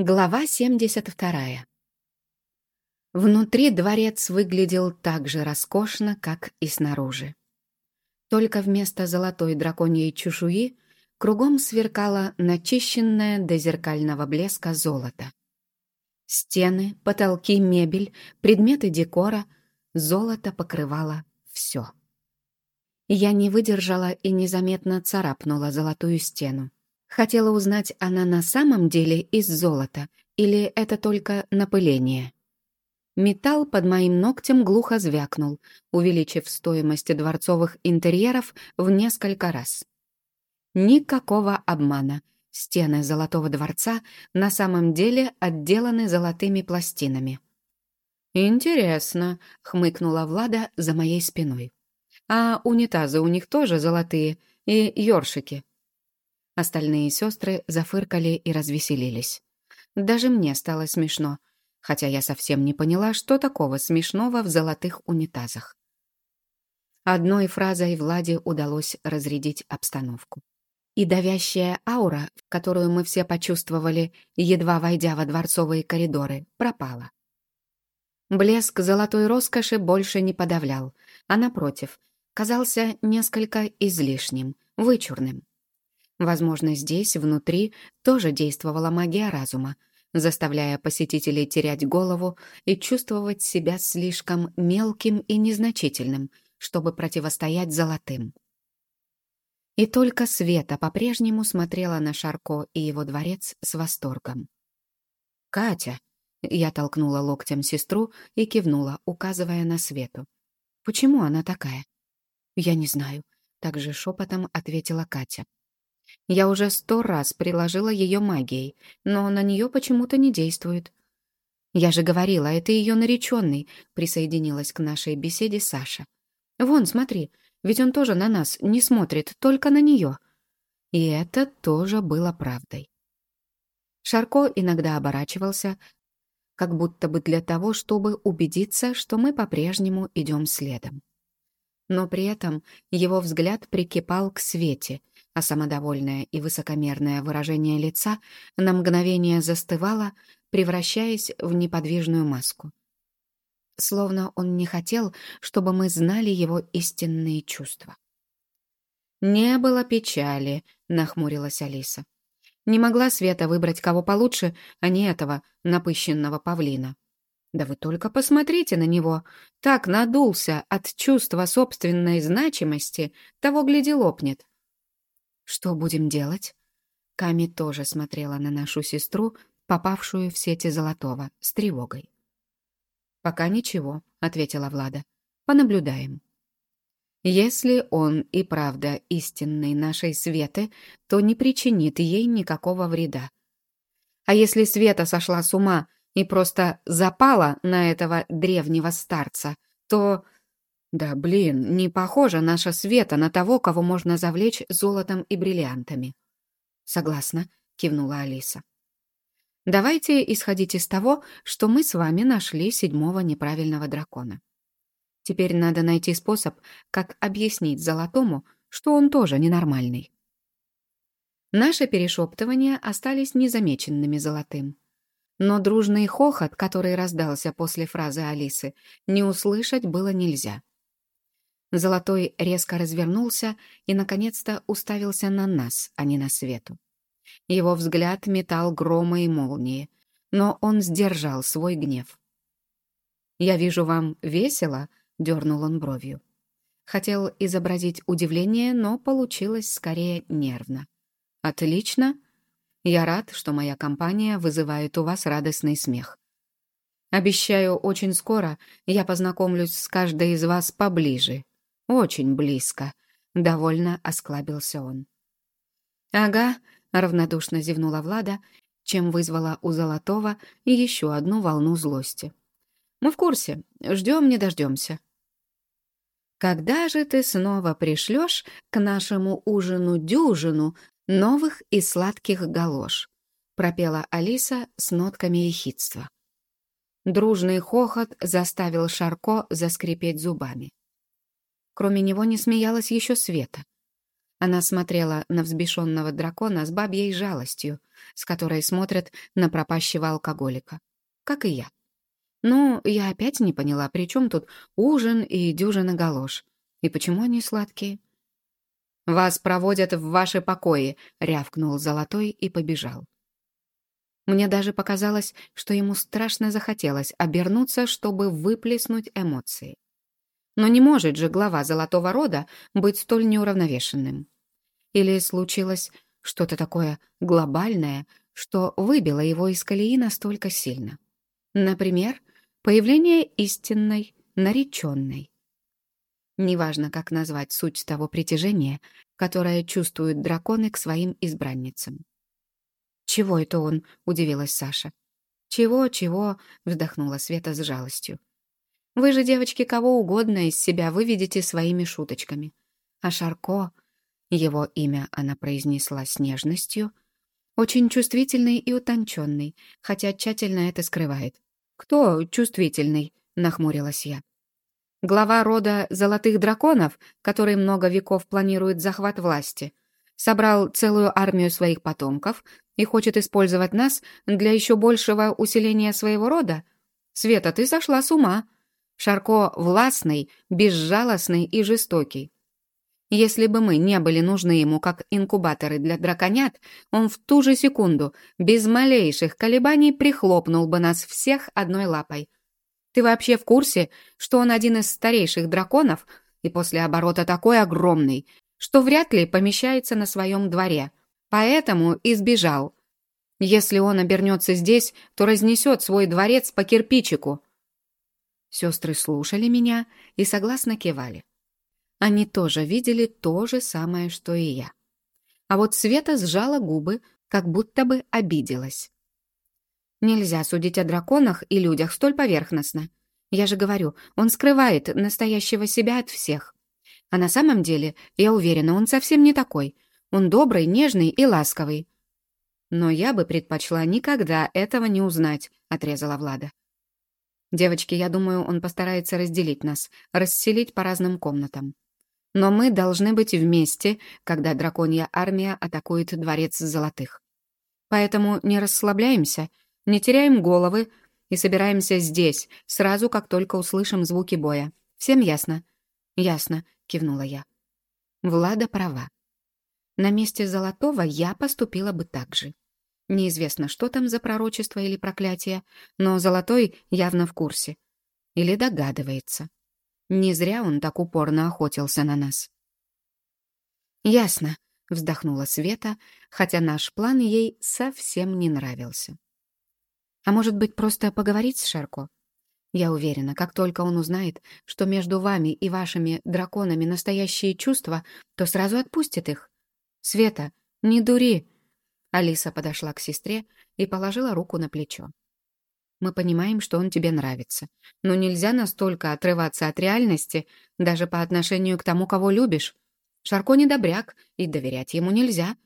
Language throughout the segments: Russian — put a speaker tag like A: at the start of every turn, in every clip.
A: Глава 72. Внутри дворец выглядел так же роскошно, как и снаружи. Только вместо золотой драконьей чешуи кругом сверкало начищенное до зеркального блеска золото. Стены, потолки, мебель, предметы декора — золото покрывало все. Я не выдержала и незаметно царапнула золотую стену. Хотела узнать, она на самом деле из золота или это только напыление. Металл под моим ногтем глухо звякнул, увеличив стоимость дворцовых интерьеров в несколько раз. Никакого обмана. Стены Золотого дворца на самом деле отделаны золотыми пластинами. «Интересно», — хмыкнула Влада за моей спиной. «А унитазы у них тоже золотые и ёршики?» Остальные сестры зафыркали и развеселились. Даже мне стало смешно, хотя я совсем не поняла, что такого смешного в золотых унитазах. Одной фразой Владе удалось разрядить обстановку. И давящая аура, которую мы все почувствовали, едва войдя во дворцовые коридоры, пропала. Блеск золотой роскоши больше не подавлял, а, напротив, казался несколько излишним, вычурным. Возможно, здесь, внутри, тоже действовала магия разума, заставляя посетителей терять голову и чувствовать себя слишком мелким и незначительным, чтобы противостоять золотым. И только Света по-прежнему смотрела на Шарко и его дворец с восторгом. «Катя!» — я толкнула локтем сестру и кивнула, указывая на Свету. «Почему она такая?» «Я не знаю», — также шепотом ответила Катя. Я уже сто раз приложила ее магией, но на нее почему-то не действует. «Я же говорила, это ее нареченный», — присоединилась к нашей беседе Саша. «Вон, смотри, ведь он тоже на нас не смотрит, только на нее». И это тоже было правдой. Шарко иногда оборачивался, как будто бы для того, чтобы убедиться, что мы по-прежнему идем следом. Но при этом его взгляд прикипал к Свете, а самодовольное и высокомерное выражение лица на мгновение застывало, превращаясь в неподвижную маску. Словно он не хотел, чтобы мы знали его истинные чувства. «Не было печали», — нахмурилась Алиса. «Не могла Света выбрать кого получше, а не этого напыщенного павлина». «Да вы только посмотрите на него! Так надулся от чувства собственной значимости, того гляди лопнет. «Что будем делать?» Ками тоже смотрела на нашу сестру, попавшую в сети Золотого, с тревогой. «Пока ничего», — ответила Влада. «Понаблюдаем». Если он и правда истинный нашей Светы, то не причинит ей никакого вреда. А если Света сошла с ума и просто запала на этого древнего старца, то да блин, не похожа наша Света на того, кого можно завлечь золотом и бриллиантами. Согласна, кивнула Алиса. Давайте исходить из того, что мы с вами нашли седьмого неправильного дракона. Теперь надо найти способ, как объяснить Золотому, что он тоже ненормальный. Наши перешептывания остались незамеченными Золотым. Но дружный хохот, который раздался после фразы Алисы, не услышать было нельзя. Золотой резко развернулся и, наконец-то, уставился на нас, а не на свету. Его взгляд метал грома и молнии, но он сдержал свой гнев. «Я вижу, вам весело?» — дернул он бровью. Хотел изобразить удивление, но получилось скорее нервно. «Отлично. Я рад, что моя компания вызывает у вас радостный смех. Обещаю, очень скоро я познакомлюсь с каждой из вас поближе очень близко», — довольно осклабился он. «Ага», — равнодушно зевнула Влада, чем вызвала у Золотого еще одну волну злости. «Мы в курсе. Ждем, не дождемся». «Когда же ты снова пришлешь к нашему ужину-дюжину новых и сладких галош?» — пропела Алиса с нотками ехидства. Дружный хохот заставил Шарко заскрипеть зубами. Кроме него не смеялась еще Света. Она смотрела на взбешенного дракона с бабьей жалостью, с которой смотрят на пропащего алкоголика. Как и я. Ну, я опять не поняла, при чем тут ужин и дюжина галош. И почему они сладкие? «Вас проводят в ваши покои», — рявкнул Золотой и побежал. Мне даже показалось, что ему страшно захотелось обернуться, чтобы выплеснуть эмоции. Но не может же глава Золотого Рода быть столь неуравновешенным. Или случилось что-то такое глобальное, что выбило его из колеи настолько сильно. Например, появление истинной, нареченной. Неважно, как назвать суть того притяжения, которое чувствуют драконы к своим избранницам. «Чего это он?» — удивилась Саша. «Чего, чего?» — вздохнула Света с жалостью. «Вы же, девочки, кого угодно из себя выведете своими шуточками. А Шарко...» Его имя она произнесла с нежностью. Очень чувствительный и утонченный, хотя тщательно это скрывает. «Кто чувствительный?» — нахмурилась я. «Глава рода Золотых Драконов, который много веков планирует захват власти», собрал целую армию своих потомков и хочет использовать нас для еще большего усиления своего рода? Света, ты сошла с ума. Шарко властный, безжалостный и жестокий. Если бы мы не были нужны ему как инкубаторы для драконят, он в ту же секунду, без малейших колебаний, прихлопнул бы нас всех одной лапой. Ты вообще в курсе, что он один из старейших драконов и после оборота такой огромный, что вряд ли помещается на своем дворе, поэтому избежал. Если он обернется здесь, то разнесет свой дворец по кирпичику. Сестры слушали меня и согласно кивали. Они тоже видели то же самое, что и я. А вот Света сжала губы, как будто бы обиделась. Нельзя судить о драконах и людях столь поверхностно. Я же говорю, он скрывает настоящего себя от всех. А на самом деле, я уверена, он совсем не такой. Он добрый, нежный и ласковый. Но я бы предпочла никогда этого не узнать, отрезала Влада. Девочки, я думаю, он постарается разделить нас, расселить по разным комнатам. Но мы должны быть вместе, когда драконья армия атакует дворец золотых. Поэтому не расслабляемся, не теряем головы и собираемся здесь, сразу как только услышим звуки боя. Всем ясно? Ясно, кивнула я. Влада права. На месте Золотого я поступила бы так же. Неизвестно, что там за пророчество или проклятие, но Золотой явно в курсе. Или догадывается. Не зря он так упорно охотился на нас. «Ясно», — вздохнула Света, хотя наш план ей совсем не нравился. «А может быть, просто поговорить с Шарко? Я уверена, как только он узнает, что между вами и вашими драконами настоящие чувства, то сразу отпустит их. Света, не дури!» Алиса подошла к сестре и положила руку на плечо. «Мы понимаем, что он тебе нравится, но нельзя настолько отрываться от реальности даже по отношению к тому, кого любишь. Шарко не добряк, и доверять ему нельзя.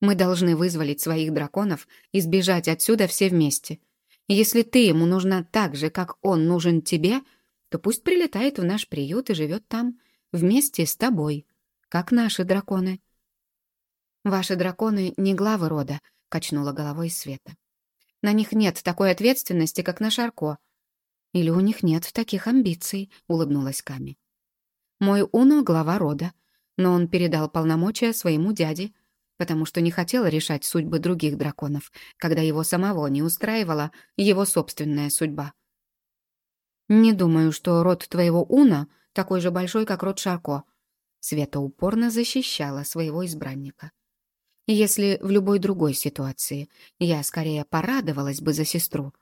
A: Мы должны вызволить своих драконов и сбежать отсюда все вместе. Если ты ему нужна так же, как он нужен тебе, то пусть прилетает в наш приют и живет там, вместе с тобой, как наши драконы». «Ваши драконы не главы рода», — качнула головой Света. «На них нет такой ответственности, как на Шарко. Или у них нет таких амбиций», — улыбнулась Ками. «Мой Уно — глава рода, но он передал полномочия своему дяде, потому что не хотел решать судьбы других драконов, когда его самого не устраивала его собственная судьба. «Не думаю, что род твоего Уна такой же большой, как род Шарко», Света упорно защищала своего избранника. Если в любой другой ситуации я скорее порадовалась бы за сестру,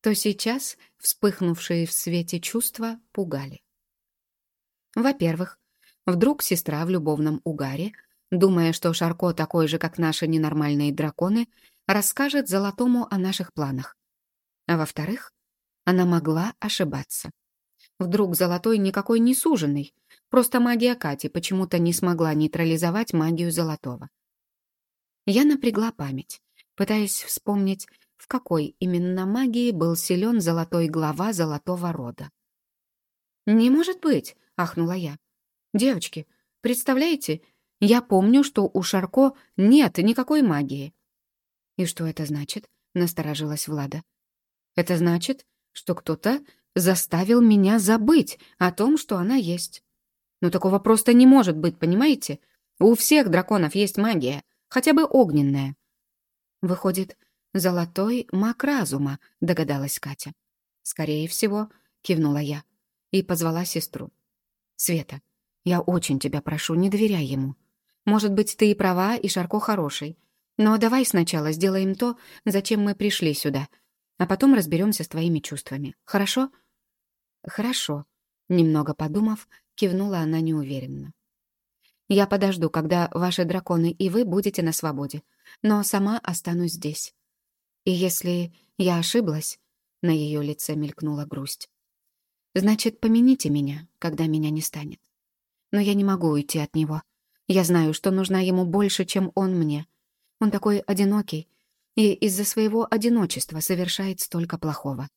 A: то сейчас вспыхнувшие в свете чувства пугали. Во-первых, вдруг сестра в любовном угаре, думая, что Шарко такой же, как наши ненормальные драконы, расскажет Золотому о наших планах. А во-вторых, она могла ошибаться. Вдруг Золотой никакой не суженный, просто магия Кати почему-то не смогла нейтрализовать магию Золотого. Я напрягла память, пытаясь вспомнить, в какой именно магии был силен золотой глава золотого рода. «Не может быть!» — ахнула я. «Девочки, представляете, Я помню, что у Шарко нет никакой магии». «И что это значит?» — насторожилась Влада. «Это значит, что кто-то заставил меня забыть о том, что она есть. Но такого просто не может быть, понимаете? У всех драконов есть магия, хотя бы огненная». «Выходит, золотой маг разума», — догадалась Катя. «Скорее всего», — кивнула я и позвала сестру. «Света, я очень тебя прошу, не доверяй ему. Может быть, ты и права, и Шарко хороший. Но давай сначала сделаем то, зачем мы пришли сюда, а потом разберемся с твоими чувствами. Хорошо?» «Хорошо», — немного подумав, кивнула она неуверенно. «Я подожду, когда ваши драконы и вы будете на свободе, но сама останусь здесь. И если я ошиблась, на ее лице мелькнула грусть. «Значит, помяните меня, когда меня не станет. Но я не могу уйти от него. Я знаю, что нужна ему больше, чем он мне. Он такой одинокий и из-за своего одиночества совершает столько плохого.